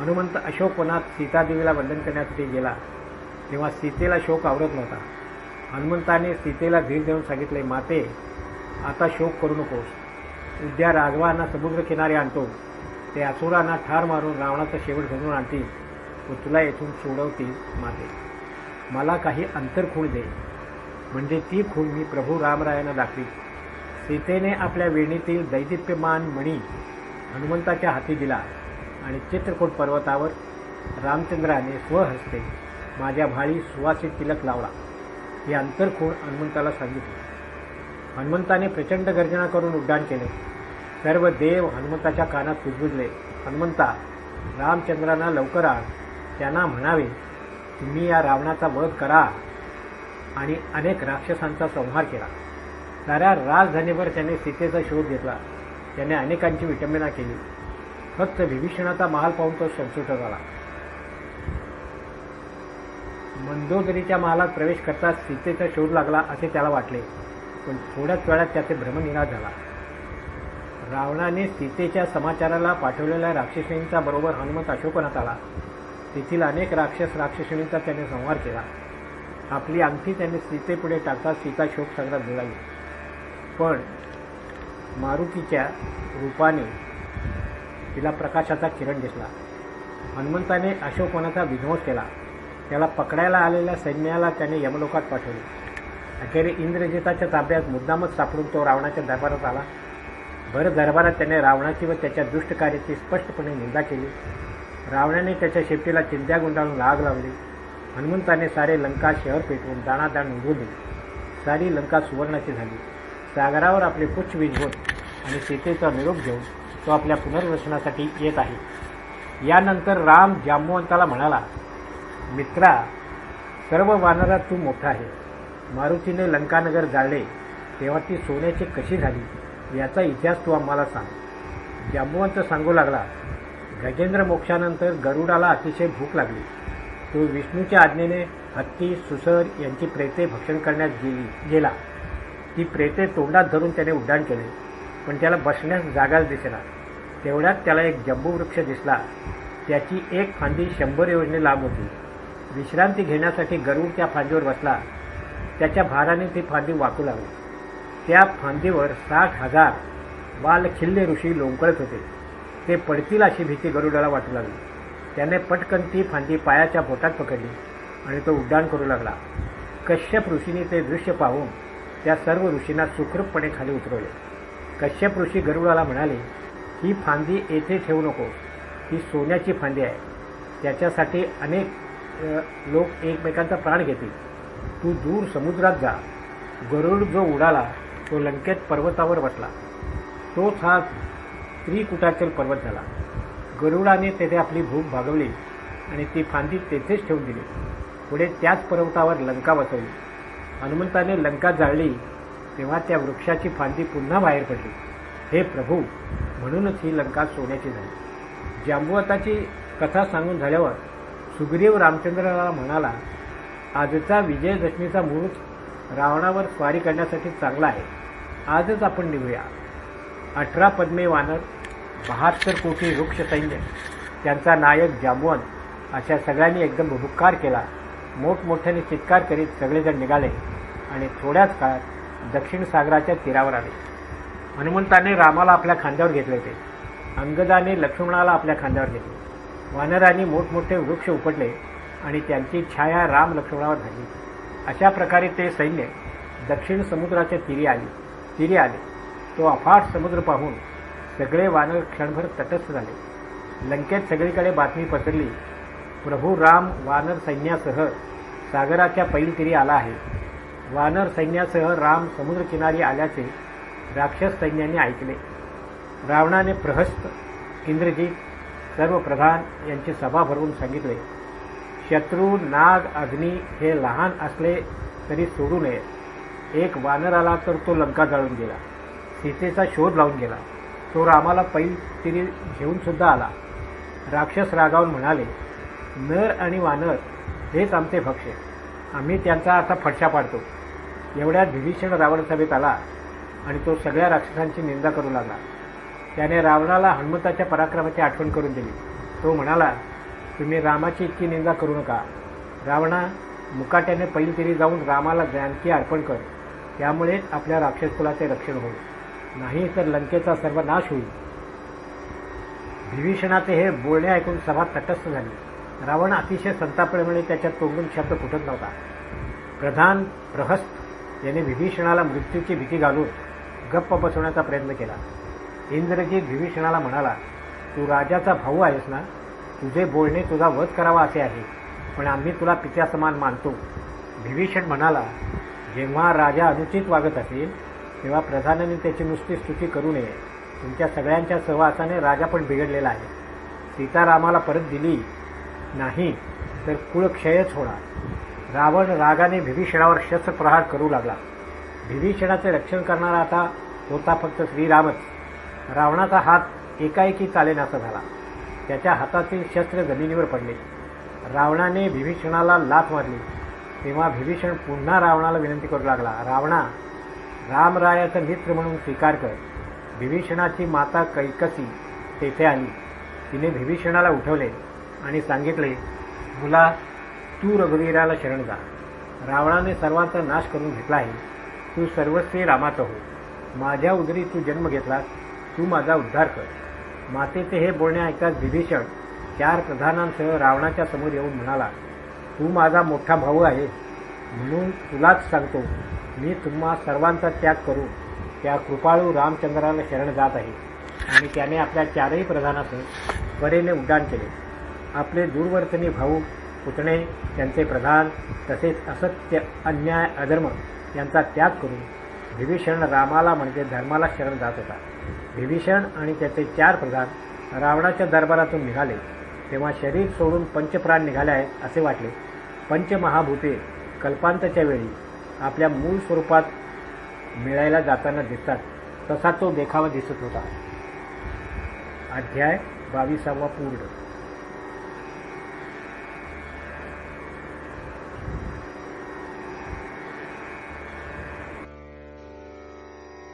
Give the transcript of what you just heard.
हनुमंत अशोकवनात सीतादेवीला वंदन करण्यासाठी गेला. तेव्हा सीतेला शोक आवरत नव्हता. हनुमंताने सीतेला धीर देऊन सांगितले माते आता शोक करू नकोस. उद्या राघवांना समुद्रकिनारी आणतो. ते असुरांना ठार मारून रावणाचा शेवट घडून आणतील व तुला येथून सोडवतील माते. मला काही अंतर खूण दे. म्हणजे ती खूण मी प्रभू रामरायांना दाखवी. सीतेने आपल्या वेणीतील दैदिप्यमान मणी हनुमंताच्या हाती दिला. आणि चित्रकूट पर्वतावर रामचंद्राने स्वहस्ते माझ्या भाळी सुवासित तिलक लावला. हे अंतरखूण हनुमंताला सांगितली. हनुमंताने प्रचंड गर्जना करून उड्डाण केले. सर्व देव हनुमंताच्या कानात कुजबुजले. हनुमंता रामचंद्रांना लवकर आण. त्यांना म्हणावे तुम्ही या रावणाचा वध करा आणि अनेक राक्षसांचा संहार केला. साऱ्या राजधानीवर त्याने सीतेचा शोध घेतला. त्याने अनेकांची विटंबना केली. फक्त विभीषणाचा महाल पाहून तो संसुट झाला मंदोदरीच्या महालात प्रवेश करता सीतेचा शोध लागला असे त्याला वाटले. पण थोड्याच वेळात त्याचे भ्रमनिराश झाला. रावणाने सीतेच्या समाचाराला पाठवलेल्या राक्षसिणींचा बरोबर हनुमंत अशोकनात आला. तेथील अनेक राक्षस राक्षसिणींचा त्याने संहार केला. आपली अंगठी त्याने सीतेपुढे टाकता सीता शोक सगळ्यात जुळाली पण मारुतीच्या रूपाने तिला प्रकाशाचा किरण दिसला. हनुमंताने अशोकवनाचा विध्वंस केला. त्याला पकडायला आलेल्या सैन्याला त्याने यमलोकात पाठवले. अखेर इंद्रजिताच्या ताब्यात मुद्दामच सापडून तो रावणाच्या दरबारात आला. भर दरबारात त्याने रावणाची व त्याच्या दुष्टकार्याची स्पष्टपणे निंदा केली. रावणाने त्याच्या शेपटीला चिंत्या गुंडाळून आग लावली. हनुमंताने सारे लंका शहर पेटवून दाणादाण उडवली. सारी लंका सुवर्णाची झाली. सागरावर आपले पुच्छ विझवून आणि सीतेचा निरोप घेऊन तो आपल्या पुनर्वसनासाठी येत आहे. यानंतर राम जांबुवंताला म्हणाला मित्रा सर्व वानरात तू मोठा आहे. मारुतीने लंकानगर जाळले. तेव्हा ती सोन्याची कशी झाली याचा इतिहास तू आम्हाला सांग. जांबुवंत सांगू लागला गजेंद्र मोक्षानंतर गरुडाला अतिशय भूक लागली. तो विष्णूच्या आज्ञेने हत्ती सुसर यांची प्रेते भक्षण करण्यात गेली गेला. ती प्रेते तोंडात धरून त्याने उड्डाण केले पण त्याला बसण्यास जागाच दिसेना. तेवढ्यात त्याला एक जंबूवृक्ष दिसला. त्याची एक फांदी शंभर योजने लांब होती. विश्रांती घेण्यासाठी गरुड त्या फांदीवर बसला. त्याच्या भाराने ती फांदी वाकू लागली. त्या फांदीवर साठ हजार वालखिल्ले ऋषी लोंकळत होते. ते पडतील अशी भीती गरुडाला वाटू लागली. त्याने पटकन ती फांदी पायाच्या बोटात पकडली आणि तो उड्डाण करू लागला. कश्यप ऋषीने ते दृश्य पाहून त्या सर्व ऋषींना सुखरूपपणे खाली उतरवले. कश्यप ऋषी गरुडाला म्हणाले ही फांदी येथे ठेवू नको. ही सोन्याची फांदी आहे. त्याच्यासाठी अनेक लोक एकमेकांचा प्राण घेतील. तू दूर समुद्रात जा. गरुड जो उडाला तो लंकेत पर्वतावर बसला. तोच हा त्रिकुटाचल पर्वत झाला. गरुडाने तेथे आपली भूक भागवली आणि ती फांदी तेथेच ठेवून दिली. पुढे त्याच पर्वतावर लंका बसवली. हनुमंताने लंका जाळली तेव्हा त्या वृक्षाची फांदी पुन्हा बाहेर पडली. हे प्रभू म्हणूनच ही लंका सोन्याची झाली. जांबुवताची कथा सांगून झाल्यावर सुग्रीव रामचंद्राला म्हणाला आजचा विजयदशमीचा मुहूर्त रावणावर स्वारी करण्यासाठी चांगला आहे. आजच आपण निघूया. अठरा पद्मे वानर बहात्तर कोटी वृक्ष सैन्य त्यांचा नायक जांबुवंत अशा सगळ्यांनी एकदम भुभुक्कार केला. मोठमोठ्याने चित्कार करीत सगळेजण निघाले आणि थोड्याच काळात दक्षिण सागराच्या तीरावर आले. हनुमंताने रामाला आपल्या खांद्यावर घेतले होते. अंगदाने लक्ष्मणाला आपल्या खांद्यावर घेतले. वानरांनी मोठमोठे वृक्ष उपटले आणि त्यांची छाया राम लक्ष्मणावर झाली अशा प्रकारे ते सैन्य दक्षिण समुद्राच्या तीरी आली. तीरी आले. तो अफाट समुद्र पाहून सगळे वानर क्षणभर तटस्थ झाले. लंकेत सगळीकडे बातमी पसरली प्रभू राम वानर सैन्यासह सागराच्या पैल तीरी आला आहे. वानर सैन्यासह राम समुद्रकिनारी आल्याचे राक्षस सैन्याने ऐकले. रावणाने प्रहस्त इंद्रजीत सर्व प्रधान यांची सभा भरवून सांगितले. शत्रू नाग अग्नी हे लहान असले तरी सोडू नये. एक वानर आला तर तो लंका जाळून गेला. सीतेचा शोध लावून गेला. तो रामाला पैल तिरी घेऊन सुद्धा आला. राक्षस रागावून म्हणाले नर आणि वानर हेच आमचे भक्ष आम्ही त्यांचा आता फडशा पाडतो. एवढ्यात विभीषण रावण सभेत आला. आणि तो सगळ्या राक्षसांची निंदा करू लागला. त्याने रावणाला हनुमंताच्या पराक्रमाची आठवण करून दिली. तो म्हणाला तुम्ही रामाची इतकी निंदा करू नका. रावणा मुकाट्याने पहिली तरी जाऊन रामाला जानकी अर्पण कर. त्यामुळेच आपल्या राक्षस कुलाचे रक्षण होईल. नाही तर लंकेचा सर्व नाश होईल. विभीषणाचे हे बोलणे ऐकून सभा तटस्थ झाली. रावण अतिशय संतापल्यामुळे त्याच्या तोंडून शब्द फुटत नव्हता. प्रधान प्रहस्त याने विभीषणाला मृत्यूची भीती घालून गप्प बसवण्याचा प्रयत्न केला. इंद्रजीत विभीषणाला म्हणाला तू राजाचा भाऊ आहेस ना? तुझे बोलणे तुझा वध करावा असे आहे पण आम्ही तुला पित्यासमान मानतो. विभीषण म्हणाला जेव्हा राजा अनुचित वागत असेल तेव्हा प्रधानाने त्याची नुसती स्तुती करू नये. तुमच्या सगळ्यांच्या सहवासाने राजा पण बिघडलेला आहे. सीतारामाला परत दिली. नाही तर कुळक्षयच होणार. रावण रागाने विभीषणावर शस्त्रप्रहार करू लागला. विभीषणाचे रक्षण करणारा आता होता फक्त श्रीरामच. रावणाचा हात एकाएकी चालेनासा झाला. त्याच्या हातातील शस्त्र जमिनीवर पडले. रावणाने विभीषणाला लाथ मारली. तेव्हा विभीषण पुन्हा रावणाला विनंती करू लागला रावणा रामरायाचा मित्र म्हणून स्वीकार कर. विभीषणाची माता कैकसी तेथे आली. तिने विभीषणाला उठवले आणि सांगितले मुला तू रघुवीराला शरण जा. रावणाने सर्वांचा नाश करून घेतला आहे. तू सर्वस्वी रामाचा हो. माझ्या उदरी तू जन्म घेतलास तू माझा उद्धार कर. मातेचे हे बोलणे ऐकताच विभीषण चार प्रधानांसह रावणाच्या समोर येऊन म्हणाला तू माझा मोठा भाऊ आहे. म्हणून तुलाच सांगतो मी तुम्हा सर्वांचा त्याग करून त्या कृपाळू रामचंद्राला शरण जात आहे. आणि त्याने आपल्या चारही प्रधानासह परेने उड्डाण केले. आपले दूरवर्तनी भाऊ पुतणे त्यांचे प्रधान तसेच असत्य अन्याय अधर्म यांचा त्याग करून विभीषण रामाला म्हणजे धर्माला शरण जात होता. विभीषण आणि त्याचे चार प्रधान रावणाच्या दरबारातून निघाले. तेव्हा शरीर सोडून पंचप्राण निघाले आहेत असे वाटले. पंचमहाभूते कल्पांतच्या वेळी आपल्या मूळ स्वरूपात मिळायला जाताना दिसतात. तसा तो देखावा दिसत होता. अध्याय बावीसावा पूर्ण.